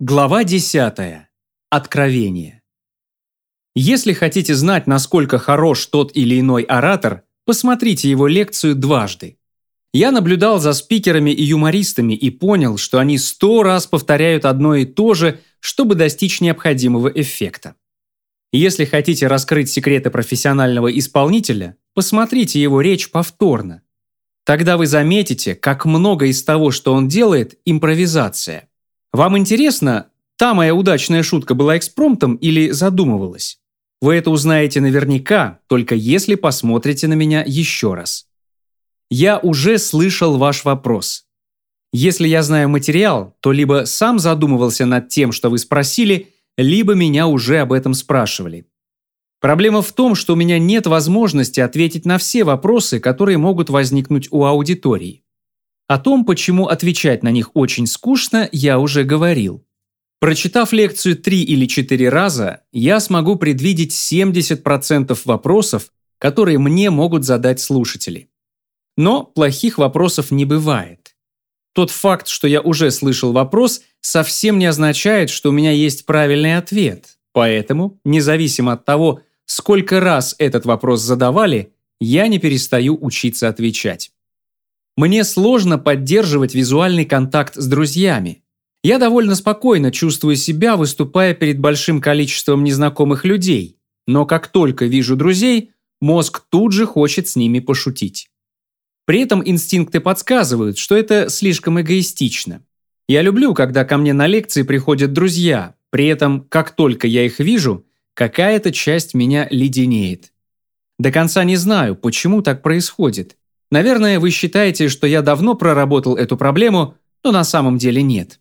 Глава 10. Откровение. Если хотите знать, насколько хорош тот или иной оратор, посмотрите его лекцию дважды. Я наблюдал за спикерами и юмористами и понял, что они сто раз повторяют одно и то же, чтобы достичь необходимого эффекта. Если хотите раскрыть секреты профессионального исполнителя, посмотрите его речь повторно. Тогда вы заметите, как много из того, что он делает, импровизация. Вам интересно, та моя удачная шутка была экспромтом или задумывалась? Вы это узнаете наверняка, только если посмотрите на меня еще раз. Я уже слышал ваш вопрос. Если я знаю материал, то либо сам задумывался над тем, что вы спросили, либо меня уже об этом спрашивали. Проблема в том, что у меня нет возможности ответить на все вопросы, которые могут возникнуть у аудитории. О том, почему отвечать на них очень скучно, я уже говорил. Прочитав лекцию три или четыре раза, я смогу предвидеть 70% вопросов, которые мне могут задать слушатели. Но плохих вопросов не бывает. Тот факт, что я уже слышал вопрос, совсем не означает, что у меня есть правильный ответ. Поэтому, независимо от того, сколько раз этот вопрос задавали, я не перестаю учиться отвечать. Мне сложно поддерживать визуальный контакт с друзьями. Я довольно спокойно чувствую себя, выступая перед большим количеством незнакомых людей, но как только вижу друзей, мозг тут же хочет с ними пошутить. При этом инстинкты подсказывают, что это слишком эгоистично. Я люблю, когда ко мне на лекции приходят друзья, при этом, как только я их вижу, какая-то часть меня леденеет. До конца не знаю, почему так происходит. Наверное, вы считаете, что я давно проработал эту проблему, но на самом деле нет.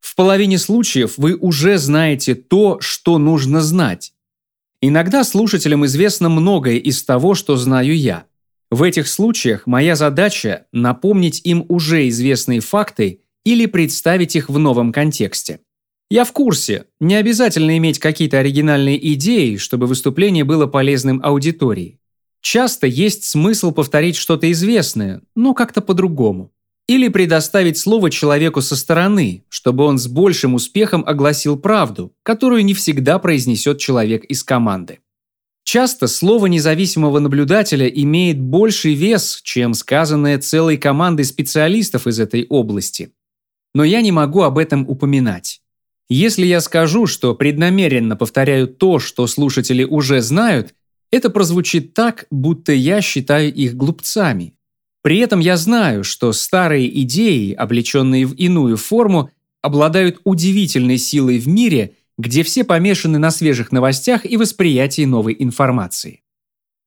В половине случаев вы уже знаете то, что нужно знать. Иногда слушателям известно многое из того, что знаю я. В этих случаях моя задача – напомнить им уже известные факты или представить их в новом контексте. Я в курсе, не обязательно иметь какие-то оригинальные идеи, чтобы выступление было полезным аудитории. Часто есть смысл повторить что-то известное, но как-то по-другому. Или предоставить слово человеку со стороны, чтобы он с большим успехом огласил правду, которую не всегда произнесет человек из команды. Часто слово независимого наблюдателя имеет больший вес, чем сказанное целой командой специалистов из этой области. Но я не могу об этом упоминать. Если я скажу, что преднамеренно повторяю то, что слушатели уже знают, это прозвучит так, будто я считаю их глупцами. При этом я знаю, что старые идеи, облеченные в иную форму, обладают удивительной силой в мире, где все помешаны на свежих новостях и восприятии новой информации.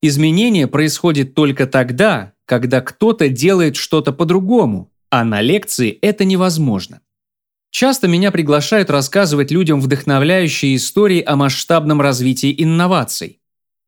Изменение происходит только тогда, когда кто-то делает что-то по-другому, а на лекции это невозможно. Часто меня приглашают рассказывать людям вдохновляющие истории о масштабном развитии инноваций.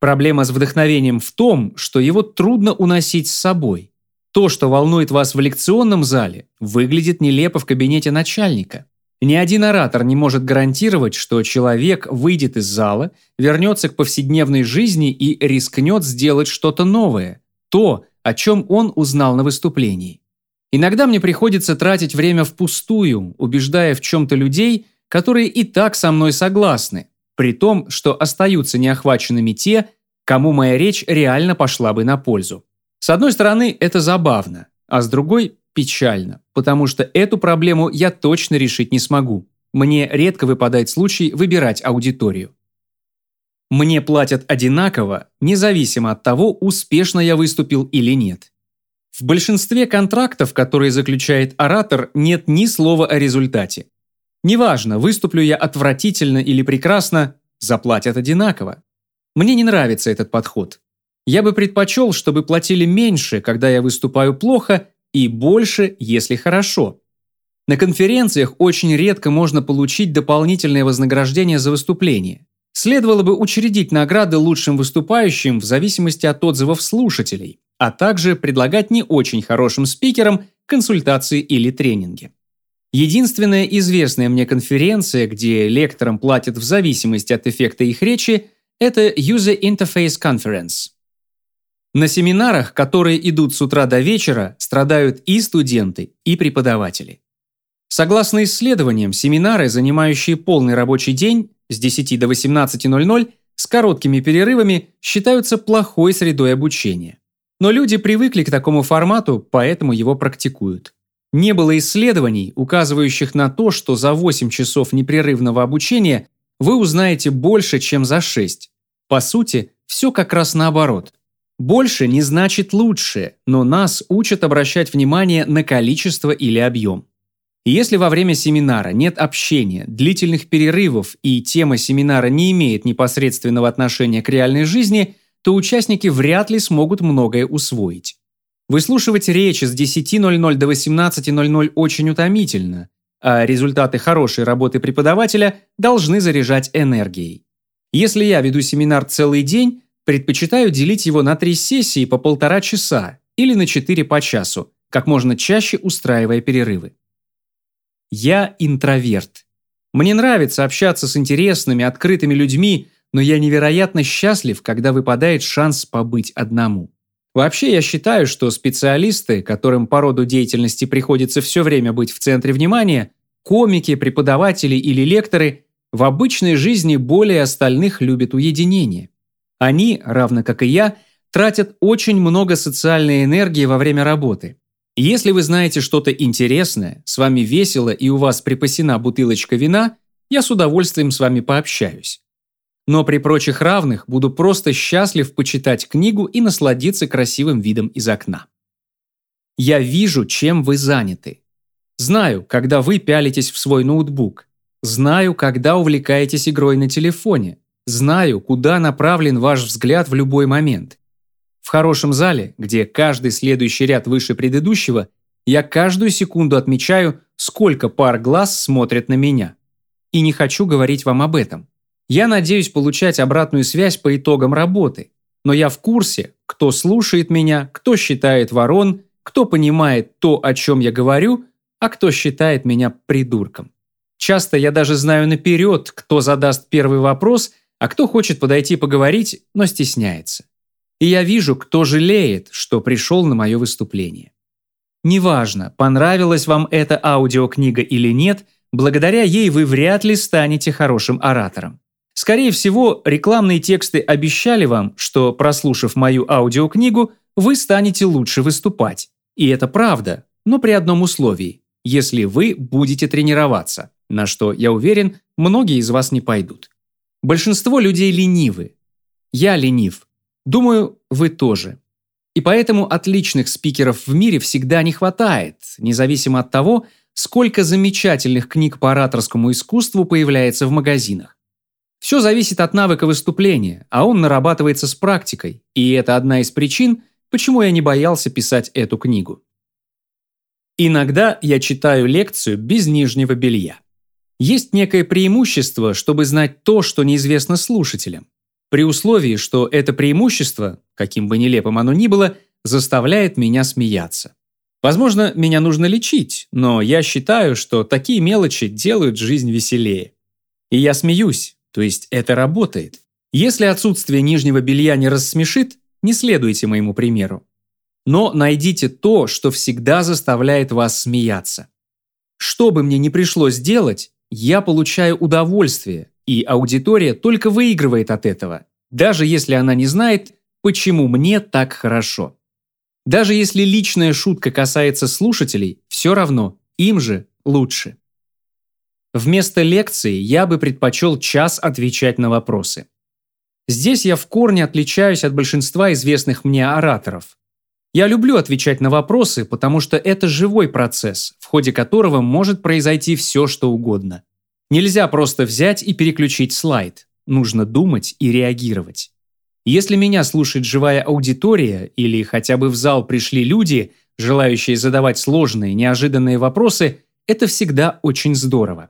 Проблема с вдохновением в том, что его трудно уносить с собой. То, что волнует вас в лекционном зале, выглядит нелепо в кабинете начальника. Ни один оратор не может гарантировать, что человек выйдет из зала, вернется к повседневной жизни и рискнет сделать что-то новое, то, о чем он узнал на выступлении. Иногда мне приходится тратить время впустую, убеждая в чем-то людей, которые и так со мной согласны, при том, что остаются неохваченными те, кому моя речь реально пошла бы на пользу. С одной стороны, это забавно, а с другой – печально, потому что эту проблему я точно решить не смогу. Мне редко выпадает случай выбирать аудиторию. Мне платят одинаково, независимо от того, успешно я выступил или нет. В большинстве контрактов, которые заключает оратор, нет ни слова о результате. Неважно, выступлю я отвратительно или прекрасно, заплатят одинаково. Мне не нравится этот подход. Я бы предпочел, чтобы платили меньше, когда я выступаю плохо, и больше, если хорошо. На конференциях очень редко можно получить дополнительное вознаграждение за выступление. Следовало бы учредить награды лучшим выступающим в зависимости от отзывов слушателей, а также предлагать не очень хорошим спикерам консультации или тренинги. Единственная известная мне конференция, где лекторам платят в зависимости от эффекта их речи, это User Interface Conference. На семинарах, которые идут с утра до вечера, страдают и студенты, и преподаватели. Согласно исследованиям, семинары, занимающие полный рабочий день с 10 до 18.00 с короткими перерывами, считаются плохой средой обучения. Но люди привыкли к такому формату, поэтому его практикуют. Не было исследований, указывающих на то, что за 8 часов непрерывного обучения вы узнаете больше, чем за 6. По сути, все как раз наоборот. Больше не значит лучше, но нас учат обращать внимание на количество или объем. Если во время семинара нет общения, длительных перерывов и тема семинара не имеет непосредственного отношения к реальной жизни, то участники вряд ли смогут многое усвоить. Выслушивать речи с 10.00 до 18.00 очень утомительно, а результаты хорошей работы преподавателя должны заряжать энергией. Если я веду семинар целый день, предпочитаю делить его на три сессии по полтора часа или на четыре по часу, как можно чаще устраивая перерывы. Я интроверт. Мне нравится общаться с интересными, открытыми людьми, но я невероятно счастлив, когда выпадает шанс побыть одному. Вообще, я считаю, что специалисты, которым по роду деятельности приходится все время быть в центре внимания, комики, преподаватели или лекторы, в обычной жизни более остальных любят уединение. Они, равно как и я, тратят очень много социальной энергии во время работы. Если вы знаете что-то интересное, с вами весело и у вас припасена бутылочка вина, я с удовольствием с вами пообщаюсь но при прочих равных буду просто счастлив почитать книгу и насладиться красивым видом из окна. Я вижу, чем вы заняты. Знаю, когда вы пялитесь в свой ноутбук. Знаю, когда увлекаетесь игрой на телефоне. Знаю, куда направлен ваш взгляд в любой момент. В хорошем зале, где каждый следующий ряд выше предыдущего, я каждую секунду отмечаю, сколько пар глаз смотрят на меня. И не хочу говорить вам об этом. Я надеюсь получать обратную связь по итогам работы, но я в курсе, кто слушает меня, кто считает ворон, кто понимает то, о чем я говорю, а кто считает меня придурком. Часто я даже знаю наперед, кто задаст первый вопрос, а кто хочет подойти поговорить, но стесняется. И я вижу, кто жалеет, что пришел на мое выступление. Неважно, понравилась вам эта аудиокнига или нет, благодаря ей вы вряд ли станете хорошим оратором. Скорее всего, рекламные тексты обещали вам, что, прослушав мою аудиокнигу, вы станете лучше выступать. И это правда, но при одном условии – если вы будете тренироваться, на что, я уверен, многие из вас не пойдут. Большинство людей ленивы. Я ленив. Думаю, вы тоже. И поэтому отличных спикеров в мире всегда не хватает, независимо от того, сколько замечательных книг по ораторскому искусству появляется в магазинах. Все зависит от навыка выступления, а он нарабатывается с практикой, и это одна из причин, почему я не боялся писать эту книгу. Иногда я читаю лекцию без нижнего белья. Есть некое преимущество, чтобы знать то, что неизвестно слушателям. При условии, что это преимущество, каким бы нелепым оно ни было, заставляет меня смеяться. Возможно, меня нужно лечить, но я считаю, что такие мелочи делают жизнь веселее. И я смеюсь, то есть это работает. Если отсутствие нижнего белья не рассмешит, не следуйте моему примеру. Но найдите то, что всегда заставляет вас смеяться. Что бы мне ни пришлось делать, я получаю удовольствие, и аудитория только выигрывает от этого, даже если она не знает, почему мне так хорошо. Даже если личная шутка касается слушателей, все равно, им же лучше. Вместо лекции я бы предпочел час отвечать на вопросы. Здесь я в корне отличаюсь от большинства известных мне ораторов. Я люблю отвечать на вопросы, потому что это живой процесс, в ходе которого может произойти все, что угодно. Нельзя просто взять и переключить слайд. Нужно думать и реагировать. Если меня слушает живая аудитория или хотя бы в зал пришли люди, желающие задавать сложные, неожиданные вопросы, это всегда очень здорово.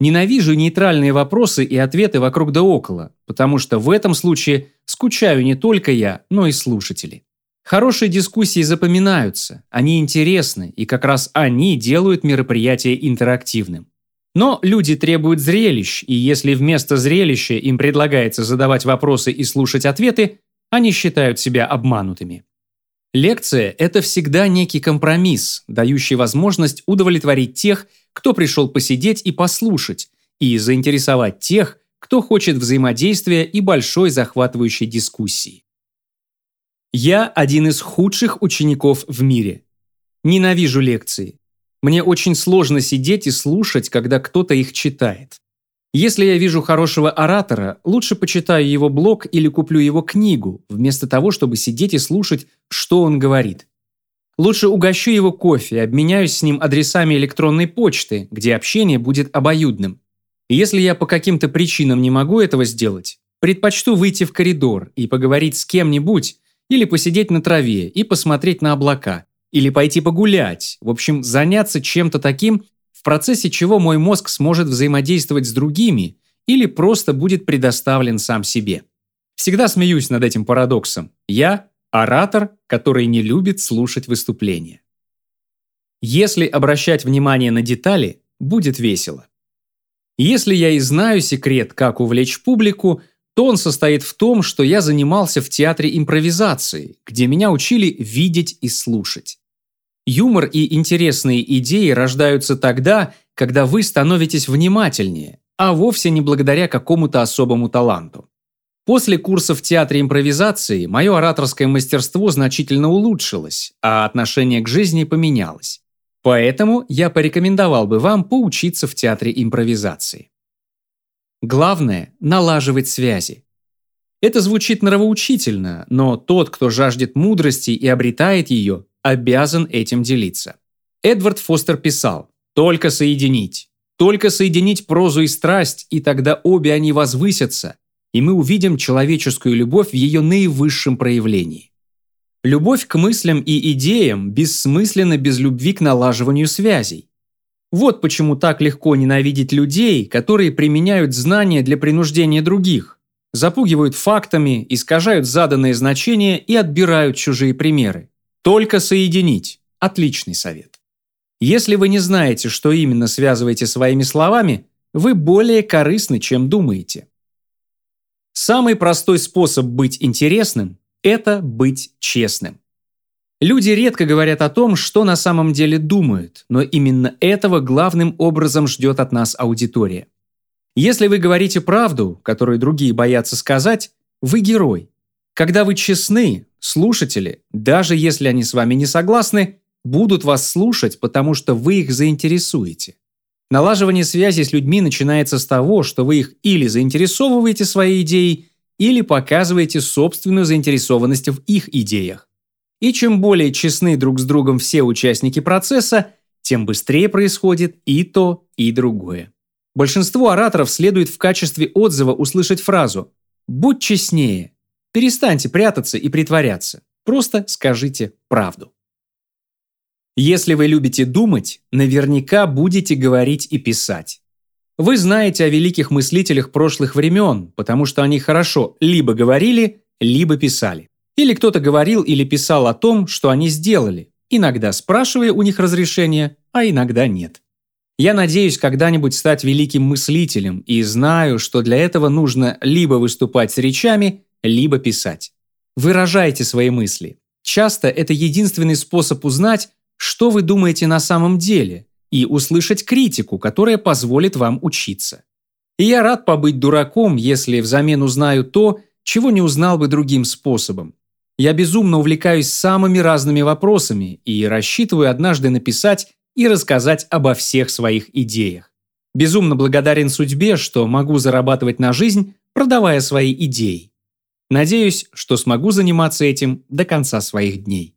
Ненавижу нейтральные вопросы и ответы вокруг да около, потому что в этом случае скучаю не только я, но и слушатели. Хорошие дискуссии запоминаются, они интересны, и как раз они делают мероприятие интерактивным. Но люди требуют зрелищ, и если вместо зрелища им предлагается задавать вопросы и слушать ответы, они считают себя обманутыми. Лекция – это всегда некий компромисс, дающий возможность удовлетворить тех, кто пришел посидеть и послушать, и заинтересовать тех, кто хочет взаимодействия и большой захватывающей дискуссии. Я один из худших учеников в мире. Ненавижу лекции. Мне очень сложно сидеть и слушать, когда кто-то их читает. Если я вижу хорошего оратора, лучше почитаю его блог или куплю его книгу, вместо того, чтобы сидеть и слушать, что он говорит. Лучше угощу его кофе, обменяюсь с ним адресами электронной почты, где общение будет обоюдным. если я по каким-то причинам не могу этого сделать, предпочту выйти в коридор и поговорить с кем-нибудь, или посидеть на траве и посмотреть на облака, или пойти погулять, в общем, заняться чем-то таким, процессе чего мой мозг сможет взаимодействовать с другими или просто будет предоставлен сам себе. Всегда смеюсь над этим парадоксом. Я – оратор, который не любит слушать выступления. Если обращать внимание на детали, будет весело. Если я и знаю секрет, как увлечь публику, то он состоит в том, что я занимался в театре импровизации, где меня учили видеть и слушать. Юмор и интересные идеи рождаются тогда, когда вы становитесь внимательнее, а вовсе не благодаря какому-то особому таланту. После курса в театре импровизации мое ораторское мастерство значительно улучшилось, а отношение к жизни поменялось. Поэтому я порекомендовал бы вам поучиться в театре импровизации. Главное – налаживать связи. Это звучит нравоучительно, но тот, кто жаждет мудрости и обретает ее, обязан этим делиться. Эдвард Фостер писал «Только соединить, только соединить прозу и страсть, и тогда обе они возвысятся, и мы увидим человеческую любовь в ее наивысшем проявлении». Любовь к мыслям и идеям бессмысленна без любви к налаживанию связей. Вот почему так легко ненавидеть людей, которые применяют знания для принуждения других, запугивают фактами, искажают заданные значения и отбирают чужие примеры. Только соединить. Отличный совет. Если вы не знаете, что именно связываете своими словами, вы более корыстны, чем думаете. Самый простой способ быть интересным – это быть честным. Люди редко говорят о том, что на самом деле думают, но именно этого главным образом ждет от нас аудитория. Если вы говорите правду, которую другие боятся сказать, вы герой. Когда вы честны, слушатели, даже если они с вами не согласны, будут вас слушать, потому что вы их заинтересуете. Налаживание связи с людьми начинается с того, что вы их или заинтересовываете своей идеей, или показываете собственную заинтересованность в их идеях. И чем более честны друг с другом все участники процесса, тем быстрее происходит и то, и другое. Большинству ораторов следует в качестве отзыва услышать фразу «Будь честнее, Перестаньте прятаться и притворяться. Просто скажите правду. Если вы любите думать, наверняка будете говорить и писать. Вы знаете о великих мыслителях прошлых времен, потому что они хорошо либо говорили, либо писали. Или кто-то говорил или писал о том, что они сделали, иногда спрашивая у них разрешения, а иногда нет. Я надеюсь когда-нибудь стать великим мыслителем и знаю, что для этого нужно либо выступать с речами, либо писать. Выражайте свои мысли. Часто это единственный способ узнать, что вы думаете на самом деле, и услышать критику, которая позволит вам учиться. И я рад побыть дураком, если взамен узнаю то, чего не узнал бы другим способом. Я безумно увлекаюсь самыми разными вопросами и рассчитываю однажды написать и рассказать обо всех своих идеях. Безумно благодарен судьбе, что могу зарабатывать на жизнь, продавая свои идеи. Надеюсь, что смогу заниматься этим до конца своих дней.